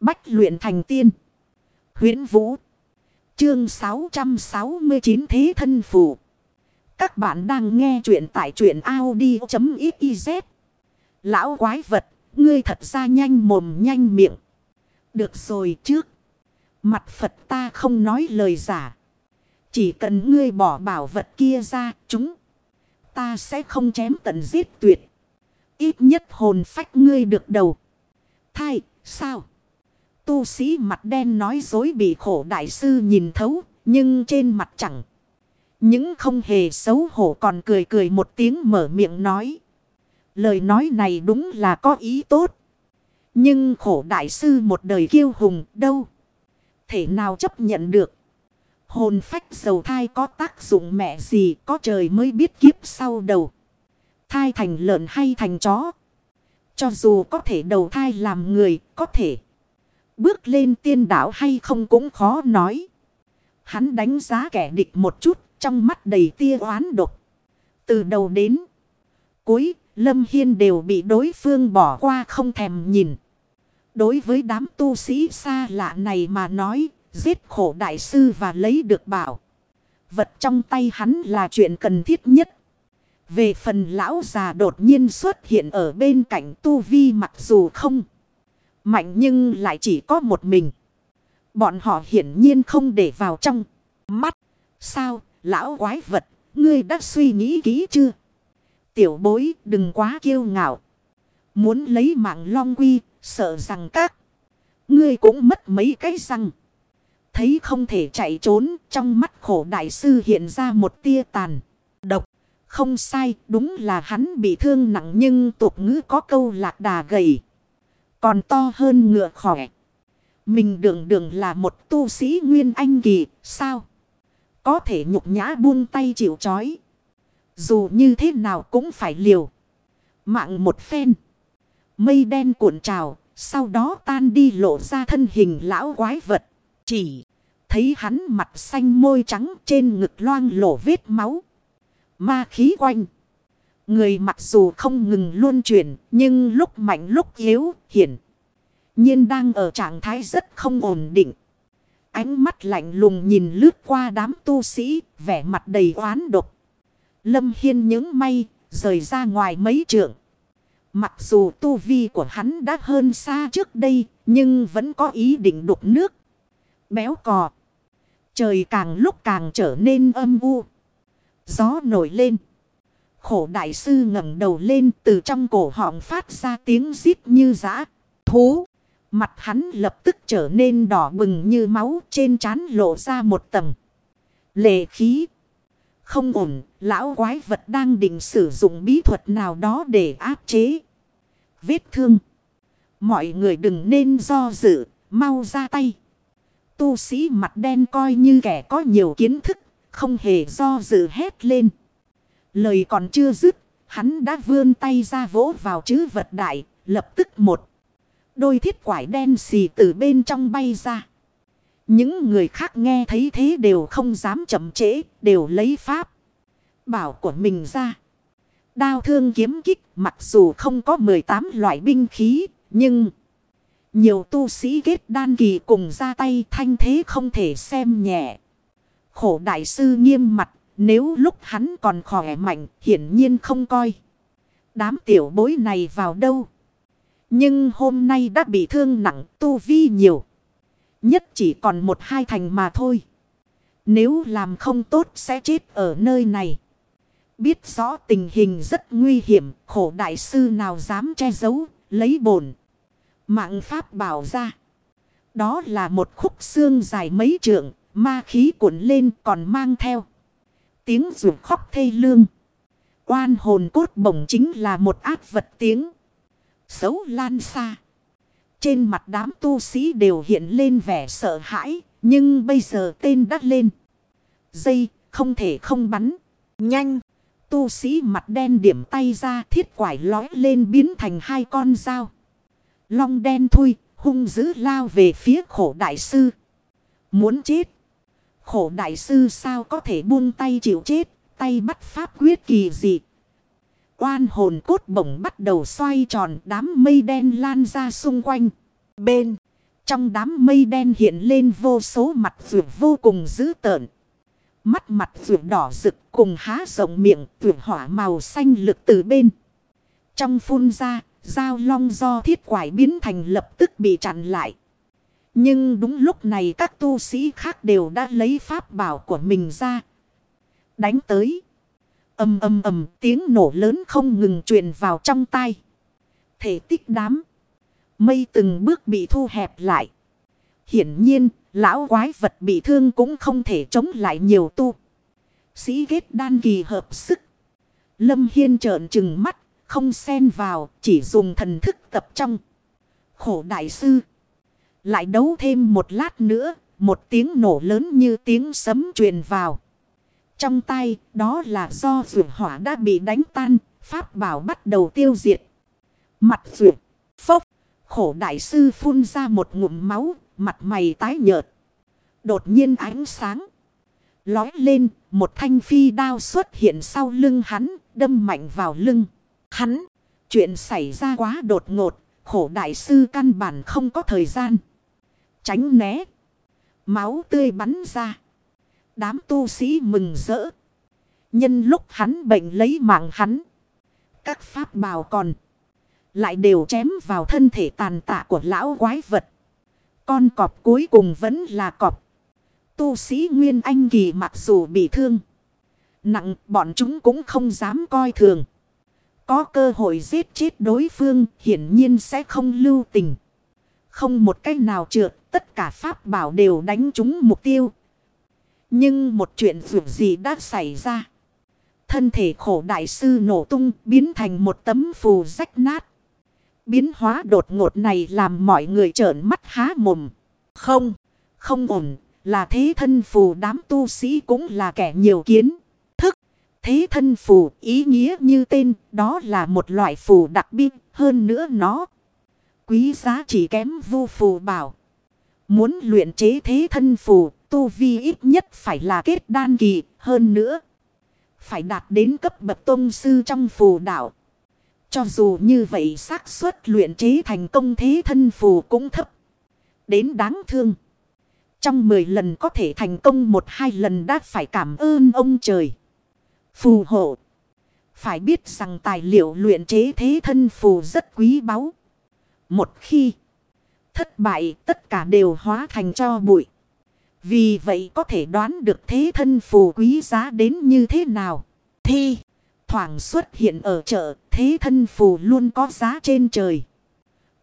Bách luyện thành tiên. huyễn Vũ. Chương 669 Thế Thân phủ Các bạn đang nghe truyện tại truyện Audi.xyz. Lão quái vật, ngươi thật ra nhanh mồm nhanh miệng. Được rồi trước. Mặt Phật ta không nói lời giả. Chỉ cần ngươi bỏ bảo vật kia ra, chúng. Ta sẽ không chém tận giết tuyệt. Ít nhất hồn phách ngươi được đầu. Thay, sao? Tu sĩ mặt đen nói dối bị khổ đại sư nhìn thấu, nhưng trên mặt chẳng. Những không hề xấu hổ còn cười cười một tiếng mở miệng nói. Lời nói này đúng là có ý tốt. Nhưng khổ đại sư một đời kiêu hùng đâu. Thể nào chấp nhận được. Hồn phách dầu thai có tác dụng mẹ gì có trời mới biết kiếp sau đầu. Thai thành lợn hay thành chó. Cho dù có thể đầu thai làm người có thể. Bước lên tiên đảo hay không cũng khó nói. Hắn đánh giá kẻ địch một chút trong mắt đầy tia oán độc. Từ đầu đến cuối Lâm Hiên đều bị đối phương bỏ qua không thèm nhìn. Đối với đám tu sĩ xa lạ này mà nói, giết khổ đại sư và lấy được bảo. Vật trong tay hắn là chuyện cần thiết nhất. Về phần lão già đột nhiên xuất hiện ở bên cạnh tu vi mặc dù không mạnh nhưng lại chỉ có một mình. Bọn họ hiển nhiên không để vào trong mắt. Sao, lão quái vật, ngươi đã suy nghĩ kỹ chưa? Tiểu bối đừng quá kiêu ngạo. Muốn lấy mạng long quy, sợ rằng các. Ngươi cũng mất mấy cái răng. Thấy không thể chạy trốn, trong mắt khổ đại sư hiện ra một tia tàn. Độc, không sai, đúng là hắn bị thương nặng nhưng tục ngữ có câu lạc đà gầy. Còn to hơn ngựa khỏe. Mình đường đường là một tu sĩ nguyên anh kỳ, sao? Có thể nhục nhã buông tay chịu chói. Dù như thế nào cũng phải liều. Mạng một phen. Mây đen cuộn trào. Sau đó tan đi lộ ra thân hình lão quái vật. Chỉ thấy hắn mặt xanh môi trắng trên ngực loang lổ vết máu. Ma khí quanh. Người mặc dù không ngừng luôn chuyển. Nhưng lúc mạnh lúc yếu hiển. nhiên đang ở trạng thái rất không ổn định. Ánh mắt lạnh lùng nhìn lướt qua đám tu sĩ. Vẻ mặt đầy oán độc. Lâm Hiên những may, rời ra ngoài mấy trượng. Mặc dù tu vi của hắn đã hơn xa trước đây, nhưng vẫn có ý định đục nước. Béo cò. Trời càng lúc càng trở nên âm u. Gió nổi lên. Khổ đại sư ngẩng đầu lên từ trong cổ họng phát ra tiếng rít như giã. Thú. Mặt hắn lập tức trở nên đỏ bừng như máu trên trán lộ ra một tầng. Lệ khí. Không ổn, lão quái vật đang định sử dụng bí thuật nào đó để áp chế. Vết thương. Mọi người đừng nên do dự, mau ra tay. Tu sĩ mặt đen coi như kẻ có nhiều kiến thức, không hề do dự hét lên. Lời còn chưa dứt, hắn đã vươn tay ra vỗ vào chữ vật đại, lập tức một. Đôi thiết quải đen xì từ bên trong bay ra. Những người khác nghe thấy thế đều không dám chậm trễ, đều lấy pháp. Bảo của mình ra. Đao thương kiếm kích mặc dù không có 18 loại binh khí, nhưng... Nhiều tu sĩ kết đan kỳ cùng ra tay thanh thế không thể xem nhẹ. Khổ đại sư nghiêm mặt, nếu lúc hắn còn khỏe mạnh, hiển nhiên không coi. Đám tiểu bối này vào đâu? Nhưng hôm nay đã bị thương nặng, tu vi nhiều. Nhất chỉ còn một hai thành mà thôi. Nếu làm không tốt sẽ chết ở nơi này. Biết rõ tình hình rất nguy hiểm, khổ đại sư nào dám che giấu, lấy bổn. Mạng pháp bảo ra. Đó là một khúc xương dài mấy trượng, ma khí cuộn lên còn mang theo. Tiếng rủ khóc thê lương. Oan hồn cốt bổng chính là một ác vật tiếng. Xấu lan xa. Trên mặt đám tu sĩ đều hiện lên vẻ sợ hãi. Nhưng bây giờ tên đắt lên. Dây, không thể không bắn. Nhanh. Tu sĩ mặt đen điểm tay ra thiết quải lói lên biến thành hai con dao. Long đen thui, hung dữ lao về phía khổ đại sư. Muốn chết. Khổ đại sư sao có thể buông tay chịu chết. Tay bắt pháp quyết kỳ dị. Oan hồn cốt bổng bắt đầu xoay tròn đám mây đen lan ra xung quanh. Bên Trong đám mây đen hiện lên vô số mặt vượt vô cùng dữ tợn. Mắt mặt vượt đỏ rực cùng há rộng miệng vượt hỏa màu xanh lực từ bên. Trong phun ra, dao long do thiết quải biến thành lập tức bị chặn lại. Nhưng đúng lúc này các tu sĩ khác đều đã lấy pháp bảo của mình ra. Đánh tới. Âm âm âm tiếng nổ lớn không ngừng truyền vào trong tai. Thể tích đám. Mây từng bước bị thu hẹp lại. Hiển nhiên, lão quái vật bị thương cũng không thể chống lại nhiều tu. Sĩ kết đan kỳ hợp sức. Lâm Hiên trợn trừng mắt, không xen vào, chỉ dùng thần thức tập trong. Khổ đại sư. Lại đấu thêm một lát nữa, một tiếng nổ lớn như tiếng sấm truyền vào. Trong tay, đó là do rượu hỏa đã bị đánh tan, pháp bảo bắt đầu tiêu diệt. Mặt rượu, phốc, khổ đại sư phun ra một ngụm máu, mặt mày tái nhợt. Đột nhiên ánh sáng. Lói lên, một thanh phi đao xuất hiện sau lưng hắn, đâm mạnh vào lưng. Hắn, chuyện xảy ra quá đột ngột, khổ đại sư căn bản không có thời gian. Tránh né. Máu tươi bắn ra. Đám tu sĩ mừng rỡ. Nhân lúc hắn bệnh lấy mạng hắn. Các pháp bào còn. Lại đều chém vào thân thể tàn tạ của lão quái vật. Con cọp cuối cùng vẫn là cọp. Tu sĩ Nguyên Anh Kỳ mặc dù bị thương. Nặng, bọn chúng cũng không dám coi thường. Có cơ hội giết chết đối phương, hiển nhiên sẽ không lưu tình. Không một cách nào trượt tất cả pháp bảo đều đánh trúng mục tiêu. Nhưng một chuyện vượt gì đã xảy ra. Thân thể khổ đại sư nổ tung biến thành một tấm phù rách nát. Biến hóa đột ngột này làm mọi người trợn mắt há mồm. Không, không ổn, là thế thân phù đám tu sĩ cũng là kẻ nhiều kiến. Thức, thế thân phù ý nghĩa như tên, đó là một loại phù đặc biệt, hơn nữa nó. Quý giá chỉ kém vu phù bảo. Muốn luyện chế thế thân phù, tu vi ít nhất phải là kết đan kỳ, hơn nữa. Phải đạt đến cấp bậc tôn sư trong phù đạo. Cho dù như vậy xác suất luyện chế thành công thế thân phù cũng thấp. Đến đáng thương. Trong 10 lần có thể thành công một hai lần đã phải cảm ơn ông trời. Phù hộ. Phải biết rằng tài liệu luyện chế thế thân phù rất quý báu. Một khi thất bại, tất cả đều hóa thành cho bụi. Vì vậy có thể đoán được thế thân phù quý giá đến như thế nào. Thi, thoảng xuất hiện ở chợ, thế thân phù luôn có giá trên trời.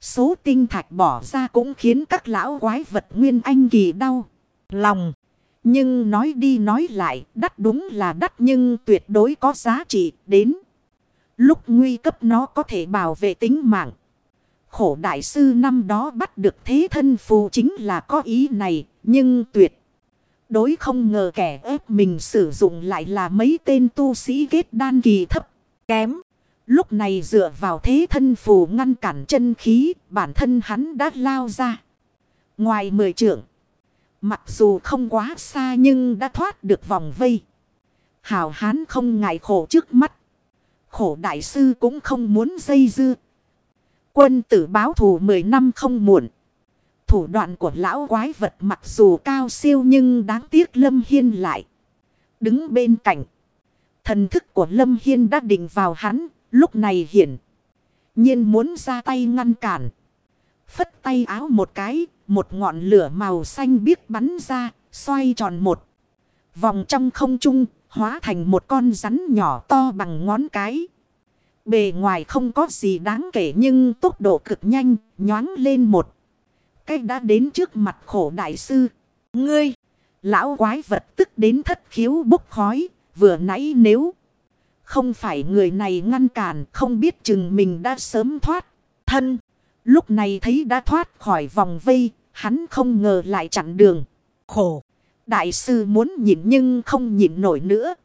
Số tinh thạch bỏ ra cũng khiến các lão quái vật nguyên anh kỳ đau. Lòng. Nhưng nói đi nói lại, đắt đúng là đắt nhưng tuyệt đối có giá trị đến. Lúc nguy cấp nó có thể bảo vệ tính mạng. Khổ đại sư năm đó bắt được thế thân phù chính là có ý này nhưng tuyệt. Đối không ngờ kẻ ép mình sử dụng lại là mấy tên tu sĩ kết đan kỳ thấp, kém. Lúc này dựa vào thế thân phù ngăn cản chân khí, bản thân hắn đã lao ra. Ngoài mười trượng, mặc dù không quá xa nhưng đã thoát được vòng vây. Hào hán không ngại khổ trước mắt. Khổ đại sư cũng không muốn dây dưa. Quân tử báo thù 10 năm không muộn. Thủ đoạn của lão quái vật mặc dù cao siêu nhưng đáng tiếc Lâm Hiên lại. Đứng bên cạnh. Thần thức của Lâm Hiên đã định vào hắn. Lúc này hiển. nhiên muốn ra tay ngăn cản. Phất tay áo một cái. Một ngọn lửa màu xanh biếc bắn ra. Xoay tròn một. Vòng trong không trung. Hóa thành một con rắn nhỏ to bằng ngón cái. Bề ngoài không có gì đáng kể nhưng tốc độ cực nhanh. Nhoáng lên một cách đã đến trước mặt khổ đại sư. Ngươi, lão quái vật tức đến thất khiếu bốc khói, vừa nãy nếu không phải người này ngăn cản không biết chừng mình đã sớm thoát. Thân, lúc này thấy đã thoát khỏi vòng vây, hắn không ngờ lại chặn đường. Khổ, đại sư muốn nhịn nhưng không nhịn nổi nữa.